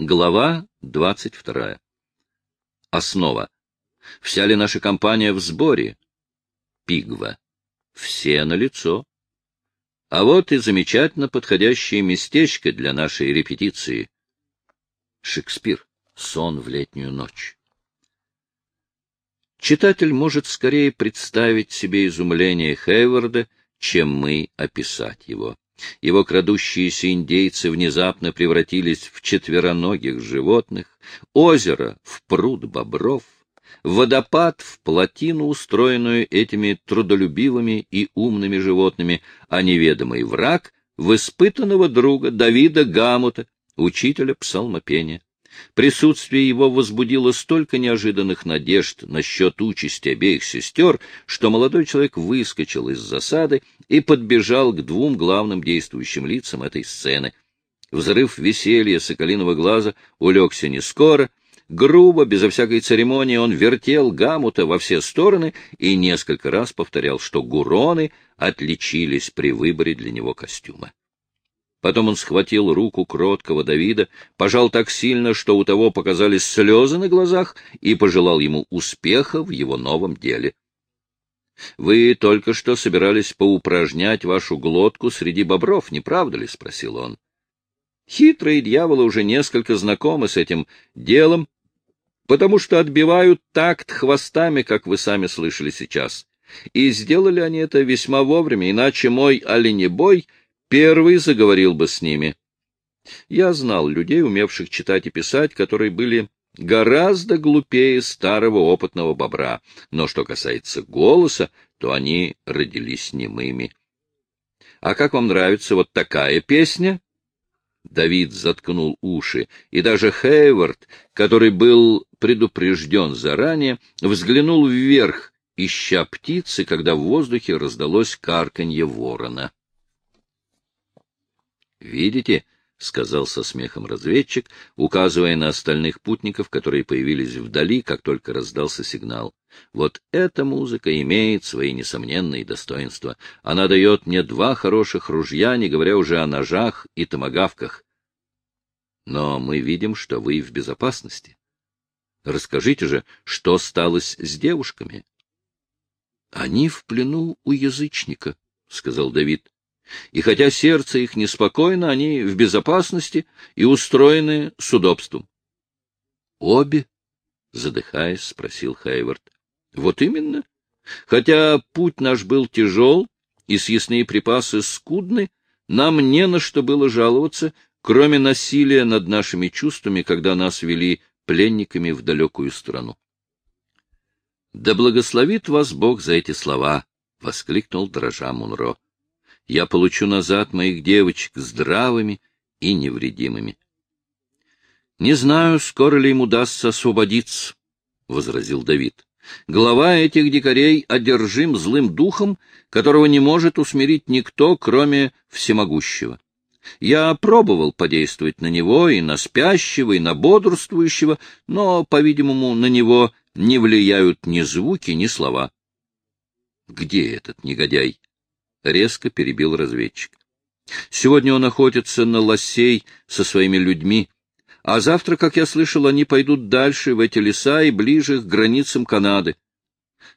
Глава 22. Основа. Вся ли наша компания в сборе? Пигва. Все на лицо. А вот и замечательно подходящее местечко для нашей репетиции. Шекспир. Сон в летнюю ночь. Читатель может скорее представить себе изумление Хейварда, чем мы описать его. Его крадущиеся индейцы внезапно превратились в четвероногих животных, озеро — в пруд бобров, водопад — в плотину, устроенную этими трудолюбивыми и умными животными, а неведомый враг — в испытанного друга Давида Гамута, учителя псалмопения. Присутствие его возбудило столько неожиданных надежд насчет участи обеих сестер, что молодой человек выскочил из засады и подбежал к двум главным действующим лицам этой сцены. Взрыв веселья соколиного глаза улегся не скоро. Грубо, безо всякой церемонии, он вертел гамута во все стороны и несколько раз повторял, что гуроны отличились при выборе для него костюма. Потом он схватил руку кроткого Давида, пожал так сильно, что у того показались слезы на глазах, и пожелал ему успеха в его новом деле. — Вы только что собирались поупражнять вашу глотку среди бобров, не правда ли? — спросил он. Хитрые дьяволы уже несколько знакомы с этим делом, потому что отбивают такт хвостами, как вы сами слышали сейчас. И сделали они это весьма вовремя, иначе мой оленебой — первый заговорил бы с ними. Я знал людей, умевших читать и писать, которые были гораздо глупее старого опытного бобра, но что касается голоса, то они родились немыми. А как вам нравится вот такая песня? Давид заткнул уши, и даже Хейвард, который был предупрежден заранее, взглянул вверх, ища птицы, когда в воздухе раздалось карканье ворона. Видите, — сказал со смехом разведчик, указывая на остальных путников, которые появились вдали, как только раздался сигнал. Вот эта музыка имеет свои несомненные достоинства. Она дает мне два хороших ружья, не говоря уже о ножах и томагавках. Но мы видим, что вы в безопасности. Расскажите же, что сталось с девушками? — Они в плену у язычника, — сказал Давид. И хотя сердце их неспокойно, они в безопасности и устроены с удобством. — Обе? — задыхаясь, спросил Хайвард. — Вот именно. Хотя путь наш был тяжел, и съестные припасы скудны, нам не на что было жаловаться, кроме насилия над нашими чувствами, когда нас вели пленниками в далекую страну. — Да благословит вас Бог за эти слова! — воскликнул дрожа Мунро я получу назад моих девочек здравыми и невредимыми. — Не знаю, скоро ли им удастся освободиться, — возразил Давид. Глава этих дикарей одержим злым духом, которого не может усмирить никто, кроме всемогущего. Я пробовал подействовать на него и на спящего, и на бодрствующего, но, по-видимому, на него не влияют ни звуки, ни слова. Где этот негодяй? — резко перебил разведчик. Сегодня он охотится на лосей со своими людьми, а завтра, как я слышал, они пойдут дальше, в эти леса и ближе к границам Канады.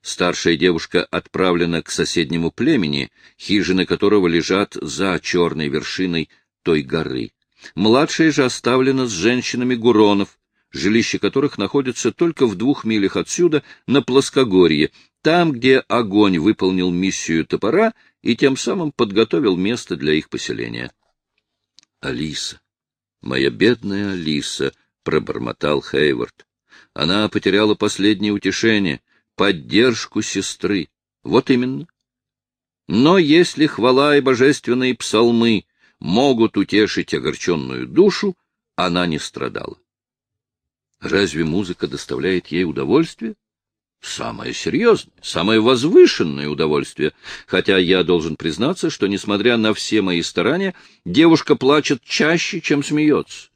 Старшая девушка отправлена к соседнему племени, хижины которого лежат за черной вершиной той горы. Младшая же оставлена с женщинами Гуронов, жилище которых находится только в двух милях отсюда, на плоскогорье, там, где огонь выполнил миссию топора и тем самым подготовил место для их поселения. — Алиса, моя бедная Алиса, — пробормотал Хейвард. Она потеряла последнее утешение, поддержку сестры. Вот именно. Но если хвала и божественные псалмы могут утешить огорченную душу, она не страдала. Разве музыка доставляет ей удовольствие? Самое серьезное, самое возвышенное удовольствие, хотя я должен признаться, что, несмотря на все мои старания, девушка плачет чаще, чем смеется.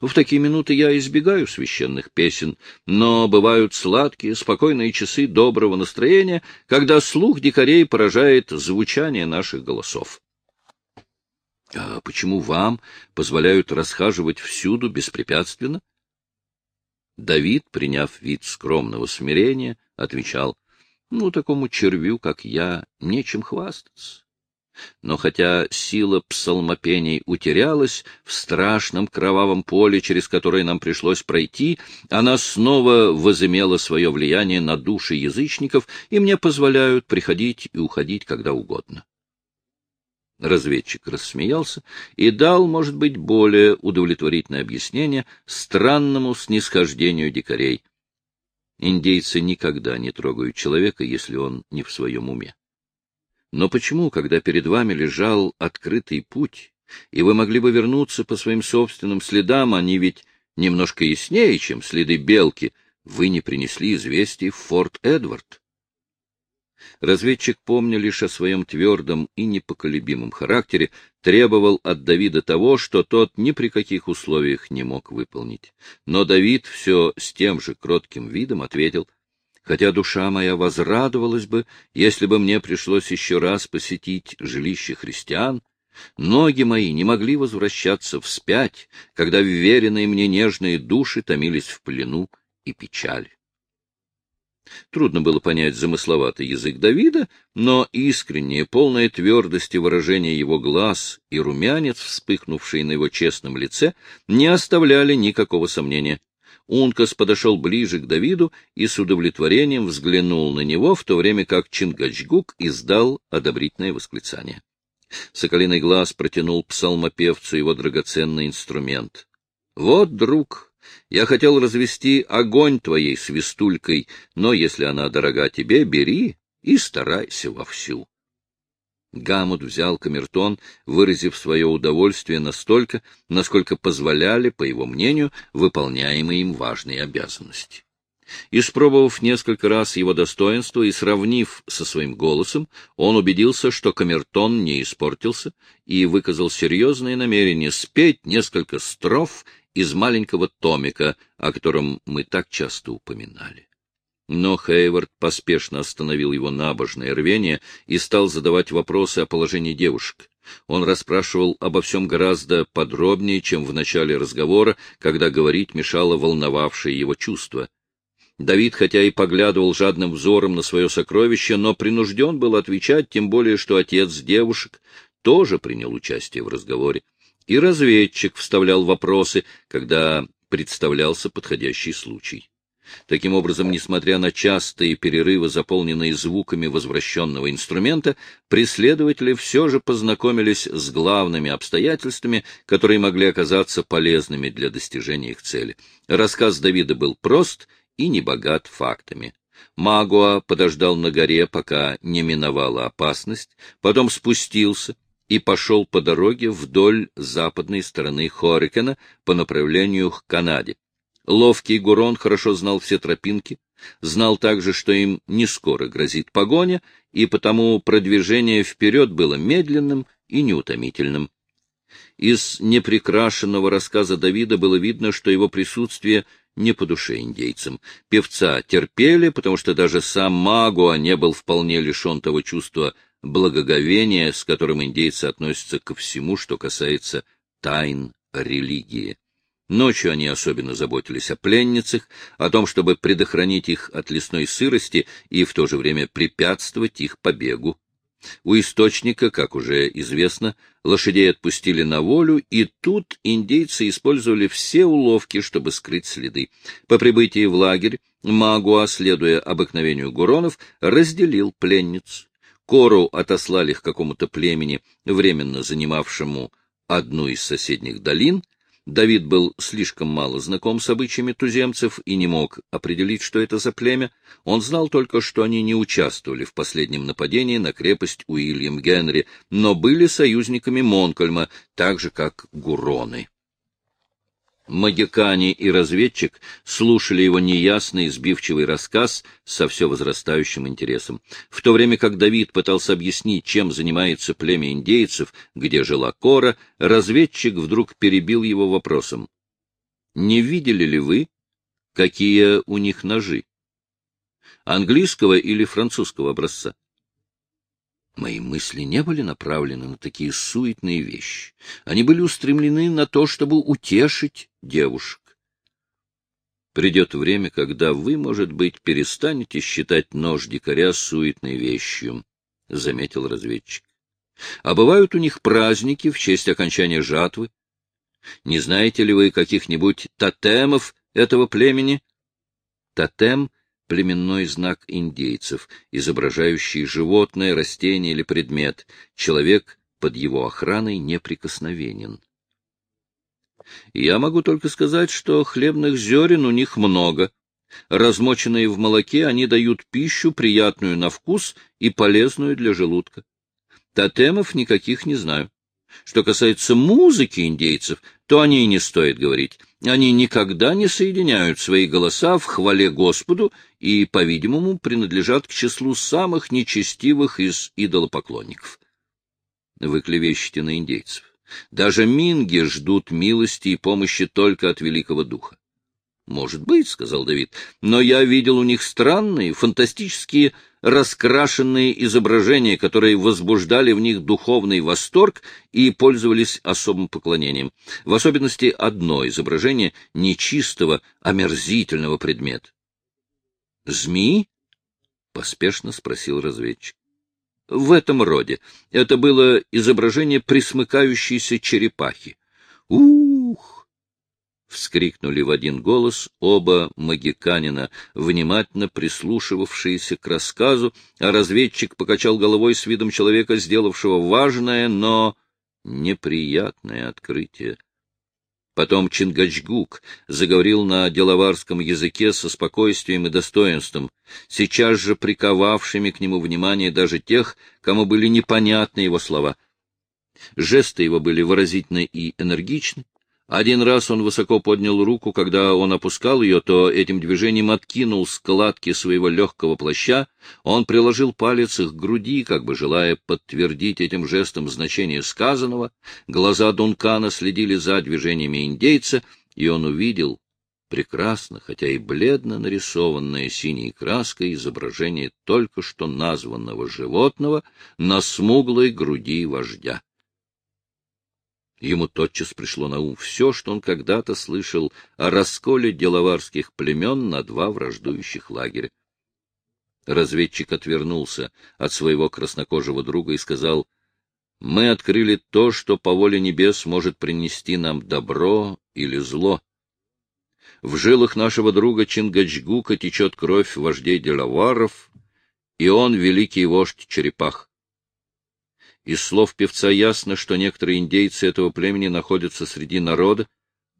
В такие минуты я избегаю священных песен, но бывают сладкие, спокойные часы доброго настроения, когда слух дикарей поражает звучание наших голосов. А почему вам позволяют расхаживать всюду беспрепятственно? Давид, приняв вид скромного смирения, отвечал, ну, такому червю, как я, нечем хвастаться. Но хотя сила псалмопений утерялась в страшном кровавом поле, через которое нам пришлось пройти, она снова возымела свое влияние на души язычников, и мне позволяют приходить и уходить когда угодно. Разведчик рассмеялся и дал, может быть, более удовлетворительное объяснение странному снисхождению дикарей. Индейцы никогда не трогают человека, если он не в своем уме. Но почему, когда перед вами лежал открытый путь, и вы могли бы вернуться по своим собственным следам, они ведь немножко яснее, чем следы белки, вы не принесли известий в Форт Эдвард? Разведчик, помня лишь о своем твердом и непоколебимом характере, требовал от Давида того, что тот ни при каких условиях не мог выполнить. Но Давид все с тем же кротким видом ответил — хотя душа моя возрадовалась бы, если бы мне пришлось еще раз посетить жилище христиан, ноги мои не могли возвращаться вспять, когда вверенные мне нежные души томились в плену и печали. Трудно было понять замысловатый язык Давида, но искреннее, полное твердости выражение его глаз и румянец, вспыхнувший на его честном лице, не оставляли никакого сомнения. Ункас подошел ближе к Давиду и с удовлетворением взглянул на него, в то время как Чингачгук издал одобрительное восклицание. Соколиный глаз протянул псалмопевцу его драгоценный инструмент. — Вот, друг, я хотел развести огонь твоей свистулькой, но если она дорога тебе, бери и старайся вовсю. Гамут взял камертон, выразив свое удовольствие настолько, насколько позволяли, по его мнению, выполняемые им важные обязанности. Испробовав несколько раз его достоинство и сравнив со своим голосом, он убедился, что камертон не испортился, и выказал серьезное намерение спеть несколько строф из маленького томика, о котором мы так часто упоминали. Но Хейвард поспешно остановил его набожное рвение и стал задавать вопросы о положении девушек. Он расспрашивал обо всем гораздо подробнее, чем в начале разговора, когда говорить мешало волновавшее его чувство. Давид, хотя и поглядывал жадным взором на свое сокровище, но принужден был отвечать, тем более, что отец девушек тоже принял участие в разговоре. И разведчик вставлял вопросы, когда представлялся подходящий случай. Таким образом, несмотря на частые перерывы, заполненные звуками возвращенного инструмента, преследователи все же познакомились с главными обстоятельствами, которые могли оказаться полезными для достижения их цели. Рассказ Давида был прост и не богат фактами. Магуа подождал на горе, пока не миновала опасность, потом спустился и пошел по дороге вдоль западной стороны Хорикена по направлению к Канаде. Ловкий Гурон хорошо знал все тропинки, знал также, что им не скоро грозит погоня, и потому продвижение вперед было медленным и неутомительным. Из непрекрашенного рассказа Давида было видно, что его присутствие не по душе индейцам. Певца терпели, потому что даже сам Магуа не был вполне лишен того чувства благоговения, с которым индейцы относятся ко всему, что касается тайн религии. Ночью они особенно заботились о пленницах, о том, чтобы предохранить их от лесной сырости и в то же время препятствовать их побегу. У источника, как уже известно, лошадей отпустили на волю, и тут индейцы использовали все уловки, чтобы скрыть следы. По прибытии в лагерь Магуа, следуя обыкновению гуронов, разделил пленниц. Кору отослали к какому-то племени, временно занимавшему одну из соседних долин — Давид был слишком мало знаком с обычаями туземцев и не мог определить, что это за племя. Он знал только, что они не участвовали в последнем нападении на крепость Уильям Генри, но были союзниками Монкольма, так же, как Гуроны. Магикане и разведчик слушали его неясный, сбивчивый рассказ со все возрастающим интересом. В то время как Давид пытался объяснить, чем занимается племя индейцев, где жила Кора, разведчик вдруг перебил его вопросом. «Не видели ли вы, какие у них ножи? Английского или французского образца?» Мои мысли не были направлены на такие суетные вещи. Они были устремлены на то, чтобы утешить девушек. Придет время, когда вы, может быть, перестанете считать нож дикаря суетной вещью, — заметил разведчик. А бывают у них праздники в честь окончания жатвы. Не знаете ли вы каких-нибудь тотемов этого племени? Тотем — племенной знак индейцев, изображающий животное, растение или предмет. Человек под его охраной неприкосновенен. Я могу только сказать, что хлебных зерен у них много. Размоченные в молоке, они дают пищу, приятную на вкус и полезную для желудка. Тотемов никаких не знаю. Что касается музыки индейцев, то о ней не стоит говорить. Они никогда не соединяют свои голоса в хвале Господу и, по-видимому, принадлежат к числу самых нечестивых из идолопоклонников. Вы клевещете на индейцев. Даже минги ждут милости и помощи только от Великого Духа. Может быть, — сказал Давид, — но я видел у них странные, фантастические, раскрашенные изображения, которые возбуждали в них духовный восторг и пользовались особым поклонением. В особенности одно изображение нечистого, омерзительного предмета. — Змеи? — поспешно спросил разведчик в этом роде. Это было изображение присмыкающейся черепахи. «Ух!» — вскрикнули в один голос оба магиканина, внимательно прислушивавшиеся к рассказу, а разведчик покачал головой с видом человека, сделавшего важное, но неприятное открытие. Потом Чингачгук заговорил на деловарском языке со спокойствием и достоинством, сейчас же приковавшими к нему внимание даже тех, кому были непонятны его слова. Жесты его были выразительны и энергичны, один раз он высоко поднял руку, когда он опускал ее, то этим движением откинул складки своего легкого плаща, он приложил палец к груди, как бы желая подтвердить этим жестом значение сказанного, глаза Дункана следили за движениями индейца, и он увидел прекрасно, хотя и бледно нарисованное синей краской изображение только что названного животного на смуглой груди вождя. Ему тотчас пришло на ум все, что он когда-то слышал о расколе деловарских племен на два враждующих лагеря. Разведчик отвернулся от своего краснокожего друга и сказал, «Мы открыли то, что по воле небес может принести нам добро или зло. В жилах нашего друга Чингачгука течет кровь вождей деловаров, и он великий вождь черепах. Из слов певца ясно, что некоторые индейцы этого племени находятся среди народа,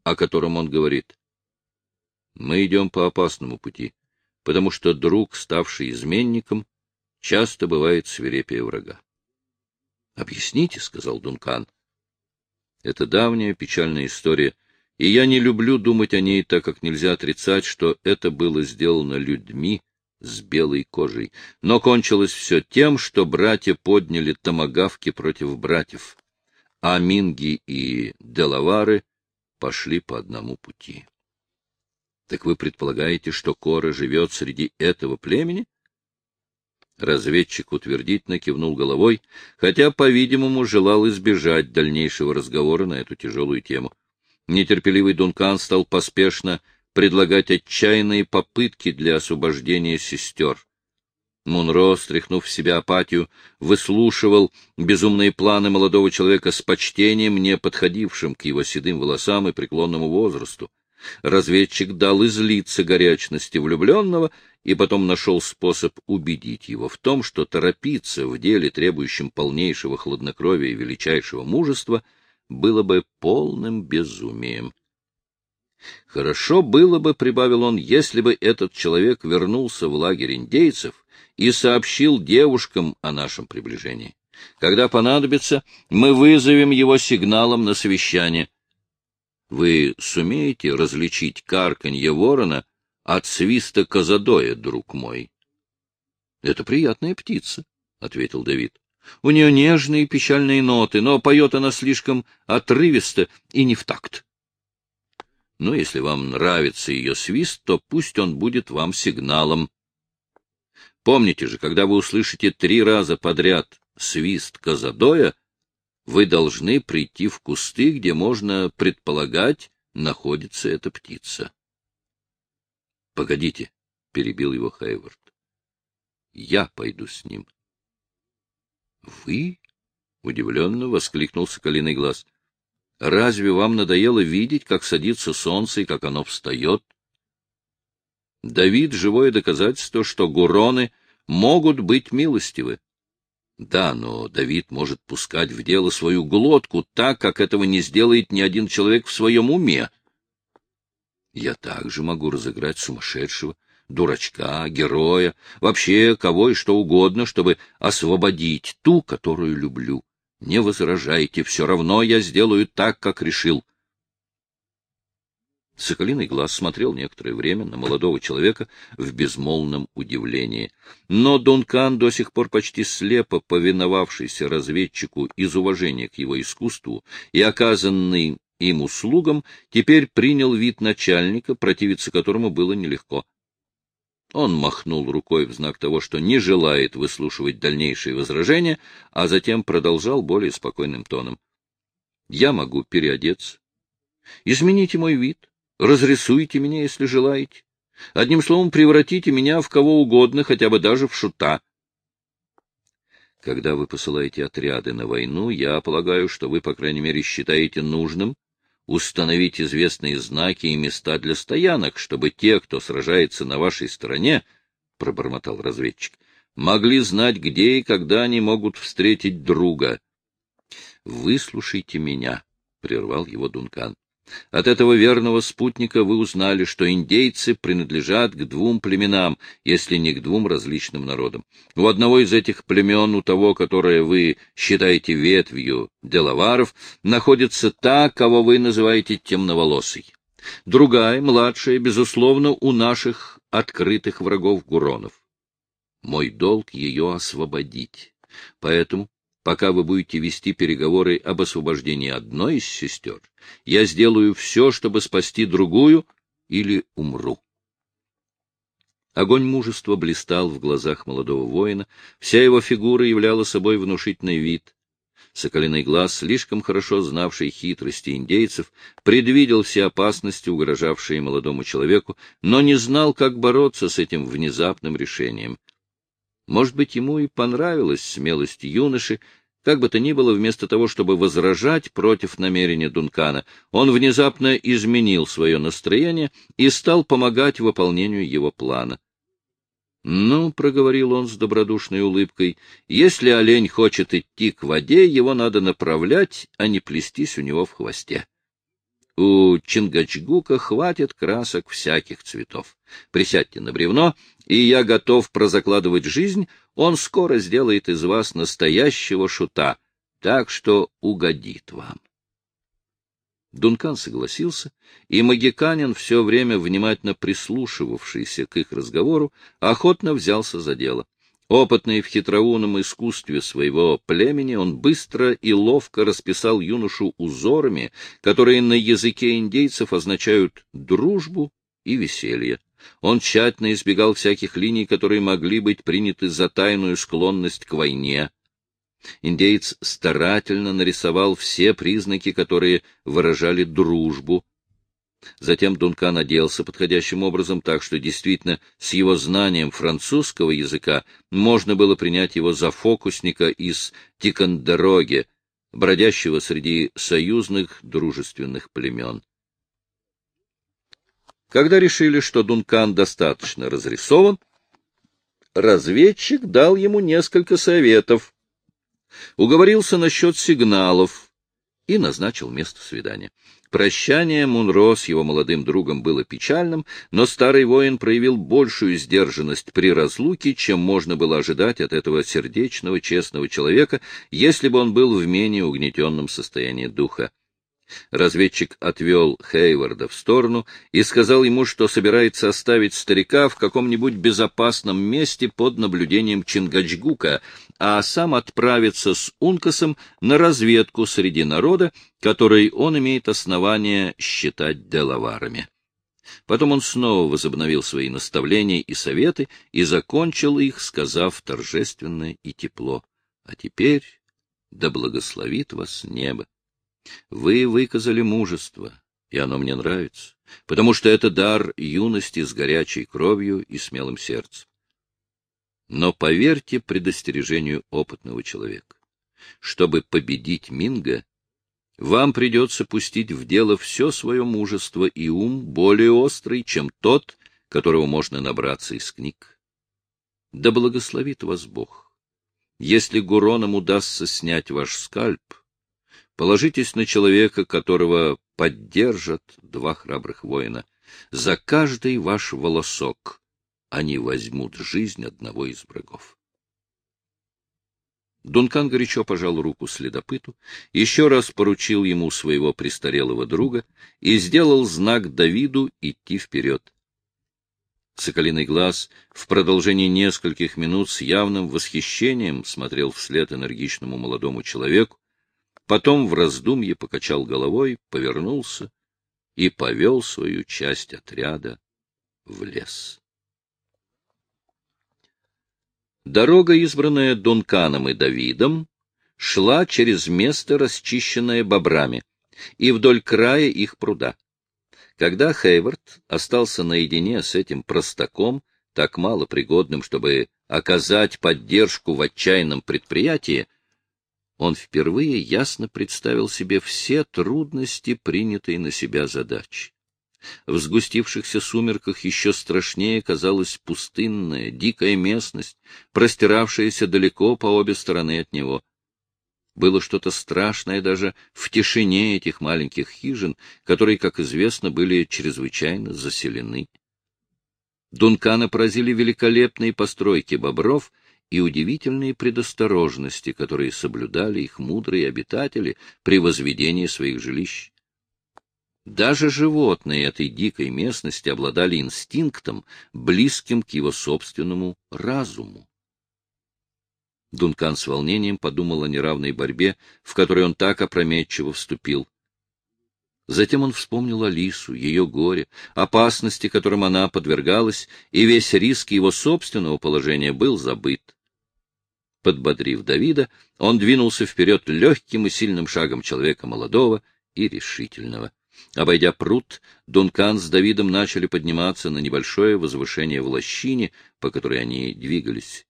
о котором он говорит. Мы идем по опасному пути, потому что друг, ставший изменником, часто бывает свирепее врага. — Объясните, — сказал Дункан. — Это давняя печальная история, и я не люблю думать о ней, так как нельзя отрицать, что это было сделано людьми, с белой кожей. Но кончилось все тем, что братья подняли томагавки против братьев, а Минги и Делавары пошли по одному пути. Так вы предполагаете, что Кора живет среди этого племени? Разведчик утвердительно кивнул головой, хотя, по-видимому, желал избежать дальнейшего разговора на эту тяжелую тему. Нетерпеливый Дункан стал поспешно предлагать отчаянные попытки для освобождения сестер. Мунро, стряхнув в себя апатию, выслушивал безумные планы молодого человека с почтением, не подходившим к его седым волосам и преклонному возрасту. Разведчик дал излиться горячности влюбленного и потом нашел способ убедить его в том, что торопиться в деле, требующем полнейшего хладнокровия и величайшего мужества, было бы полным безумием. Хорошо было бы, — прибавил он, — если бы этот человек вернулся в лагерь индейцев и сообщил девушкам о нашем приближении. Когда понадобится, мы вызовем его сигналом на совещание. Вы сумеете различить карканье ворона от свиста козадоя, друг мой? — Это приятная птица, — ответил Давид. — У нее нежные печальные ноты, но поет она слишком отрывисто и не в такт. Но если вам нравится ее свист, то пусть он будет вам сигналом. Помните же, когда вы услышите три раза подряд свист казадоя, вы должны прийти в кусты, где можно предполагать, находится эта птица. — Погодите, — перебил его Хейвард. — Я пойду с ним. — Вы? — удивленно воскликнул Соколиный глаз. — Разве вам надоело видеть, как садится солнце и как оно встает? Давид — живое доказательство, что гуроны могут быть милостивы. Да, но Давид может пускать в дело свою глотку так, как этого не сделает ни один человек в своем уме. Я также могу разыграть сумасшедшего, дурачка, героя, вообще кого и что угодно, чтобы освободить ту, которую люблю. Не возражайте, все равно я сделаю так, как решил. Соколиный глаз смотрел некоторое время на молодого человека в безмолвном удивлении. Но Дункан, до сих пор почти слепо повиновавшийся разведчику из уважения к его искусству и оказанный им услугам, теперь принял вид начальника, противиться которому было нелегко. Он махнул рукой в знак того, что не желает выслушивать дальнейшие возражения, а затем продолжал более спокойным тоном. — Я могу переодеться. Измените мой вид разрисуйте меня, если желаете. Одним словом, превратите меня в кого угодно, хотя бы даже в шута. Когда вы посылаете отряды на войну, я полагаю, что вы, по крайней мере, считаете нужным установить известные знаки и места для стоянок, чтобы те, кто сражается на вашей стороне, — пробормотал разведчик, — могли знать, где и когда они могут встретить друга. — Выслушайте меня, — прервал его Дункан. От этого верного спутника вы узнали, что индейцы принадлежат к двум племенам, если не к двум различным народам. У одного из этих племен, у того, которое вы считаете ветвью делаваров, находится та, кого вы называете темноволосой. Другая, младшая, безусловно, у наших открытых врагов Гуронов. Мой долг ее освободить. Поэтому Пока вы будете вести переговоры об освобождении одной из сестер, я сделаю все, чтобы спасти другую, или умру. Огонь мужества блистал в глазах молодого воина, вся его фигура являла собой внушительный вид. Соколиный глаз, слишком хорошо знавший хитрости индейцев, предвидел все опасности, угрожавшие молодому человеку, но не знал, как бороться с этим внезапным решением. Может быть, ему и понравилась смелость юноши, как бы то ни было, вместо того, чтобы возражать против намерения Дункана, он внезапно изменил свое настроение и стал помогать выполнению его плана. — Ну, — проговорил он с добродушной улыбкой, — если олень хочет идти к воде, его надо направлять, а не плестись у него в хвосте. У Чингачгука хватит красок всяких цветов. Присядьте на бревно, и я готов прозакладывать жизнь, он скоро сделает из вас настоящего шута, так что угодит вам. Дункан согласился, и магиканин, все время внимательно прислушивавшийся к их разговору, охотно взялся за дело. Опытный в хитроумном искусстве своего племени, он быстро и ловко расписал юношу узорами, которые на языке индейцев означают «дружбу» и «веселье». Он тщательно избегал всяких линий, которые могли быть приняты за тайную склонность к войне. Индеец старательно нарисовал все признаки, которые выражали дружбу, Затем Дункан оделся подходящим образом, так что действительно с его знанием французского языка можно было принять его за фокусника из Тикандероги, бродящего среди союзных дружественных племен. Когда решили, что Дункан достаточно разрисован, разведчик дал ему несколько советов, уговорился насчет сигналов и назначил место свидания. Прощание Мунро с его молодым другом было печальным, но старый воин проявил большую сдержанность при разлуке, чем можно было ожидать от этого сердечного, честного человека, если бы он был в менее угнетенном состоянии духа. Разведчик отвел Хейварда в сторону и сказал ему, что собирается оставить старика в каком-нибудь безопасном месте под наблюдением Чингачгука, а сам отправится с Ункасом на разведку среди народа, который он имеет основания считать деловарами. Потом он снова возобновил свои наставления и советы и закончил их, сказав торжественно и тепло. А теперь да благословит вас небо. Вы выказали мужество, и оно мне нравится, потому что это дар юности с горячей кровью и смелым сердцем. Но поверьте предостережению опытного человека. Чтобы победить Минга, вам придется пустить в дело все свое мужество и ум более острый, чем тот, которого можно набраться из книг. Да благословит вас Бог. Если Гуронам удастся снять ваш скальп, положитесь на человека, которого поддержат два храбрых воина. За каждый ваш волосок они возьмут жизнь одного из врагов. Дункан горячо пожал руку следопыту, еще раз поручил ему своего престарелого друга и сделал знак Давиду идти вперед. Соколиный глаз в продолжении нескольких минут с явным восхищением смотрел вслед энергичному молодому человеку, потом в раздумье покачал головой, повернулся и повел свою часть отряда в лес. Дорога, избранная Дунканом и Давидом, шла через место, расчищенное бобрами, и вдоль края их пруда. Когда Хейвард остался наедине с этим простаком, так мало пригодным, чтобы оказать поддержку в отчаянном предприятии, он впервые ясно представил себе все трудности принятой на себя задачи. В сгустившихся сумерках еще страшнее казалась пустынная, дикая местность, простиравшаяся далеко по обе стороны от него. Было что-то страшное даже в тишине этих маленьких хижин, которые, как известно, были чрезвычайно заселены. Дункана поразили великолепные постройки бобров и удивительные предосторожности, которые соблюдали их мудрые обитатели при возведении своих жилищ. Даже животные этой дикой местности обладали инстинктом, близким к его собственному разуму. Дункан с волнением подумал о неравной борьбе, в которой он так опрометчиво вступил. Затем он вспомнил Алису, ее горе, опасности, которым она подвергалась, и весь риск его собственного положения был забыт. Подбодрив Давида, он двинулся вперед легким и сильным шагом человека молодого и решительного. Обойдя пруд, Дункан с Давидом начали подниматься на небольшое возвышение в лощине, по которой они двигались.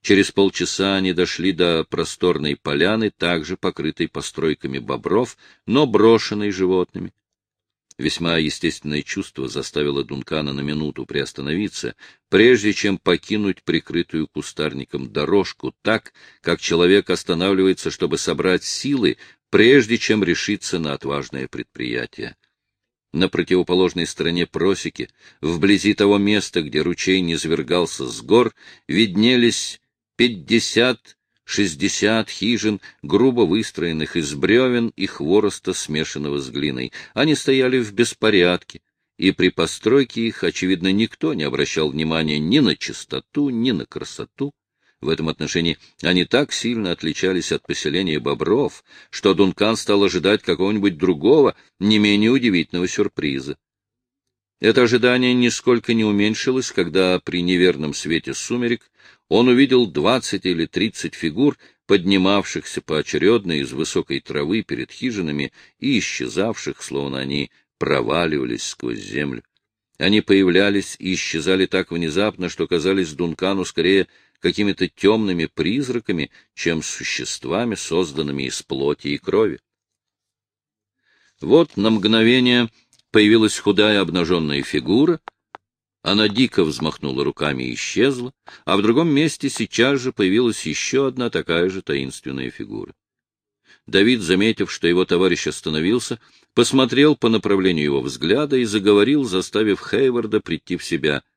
Через полчаса они дошли до просторной поляны, также покрытой постройками бобров, но брошенной животными. Весьма естественное чувство заставило Дункана на минуту приостановиться, прежде чем покинуть прикрытую кустарником дорожку, так, как человек останавливается, чтобы собрать силы, прежде чем решиться на отважное предприятие. На противоположной стороне просеки, вблизи того места, где ручей низвергался с гор, виднелись пятьдесят-шестьдесят хижин, грубо выстроенных из бревен и хвороста, смешанного с глиной. Они стояли в беспорядке, и при постройке их, очевидно, никто не обращал внимания ни на чистоту, ни на красоту. В этом отношении они так сильно отличались от поселения бобров, что Дункан стал ожидать какого-нибудь другого, не менее удивительного сюрприза. Это ожидание нисколько не уменьшилось, когда при неверном свете сумерек он увидел двадцать или тридцать фигур, поднимавшихся поочередно из высокой травы перед хижинами и исчезавших, словно они проваливались сквозь землю. Они появлялись и исчезали так внезапно, что казались Дункану скорее какими-то темными призраками, чем существами, созданными из плоти и крови. Вот на мгновение появилась худая обнаженная фигура, она дико взмахнула руками и исчезла, а в другом месте сейчас же появилась еще одна такая же таинственная фигура. Давид, заметив, что его товарищ остановился, посмотрел по направлению его взгляда и заговорил, заставив Хейварда прийти в себя —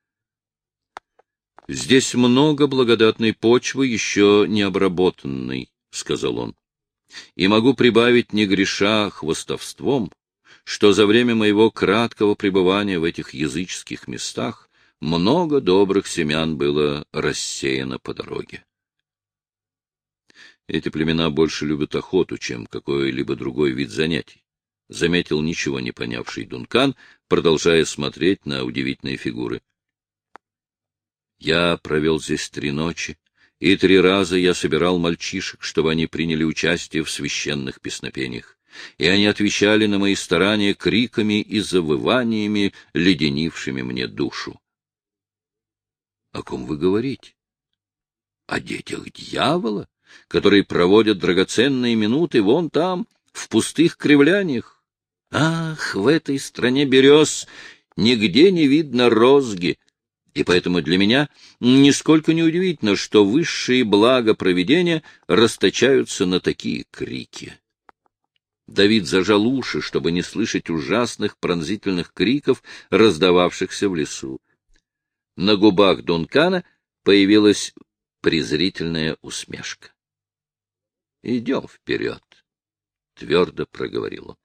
Здесь много благодатной почвы, еще не обработанной, — сказал он. И могу прибавить, не греша хвостовством, что за время моего краткого пребывания в этих языческих местах много добрых семян было рассеяно по дороге. Эти племена больше любят охоту, чем какой-либо другой вид занятий, — заметил ничего не понявший Дункан, продолжая смотреть на удивительные фигуры. Я провел здесь три ночи и три раза я собирал мальчишек, чтобы они приняли участие в священных песнопениях, и они отвечали на мои старания криками и завываниями, леденившими мне душу. — О ком вы говорите? — О детях дьявола, которые проводят драгоценные минуты вон там, в пустых кривляниях. Ах, в этой стране берез нигде не видно розги, и поэтому для меня нисколько не удивительно, что высшие блага проведения расточаются на такие крики. Давид зажал уши, чтобы не слышать ужасных пронзительных криков, раздававшихся в лесу. На губах Дункана появилась презрительная усмешка. — Идем вперед, — твердо проговорил он.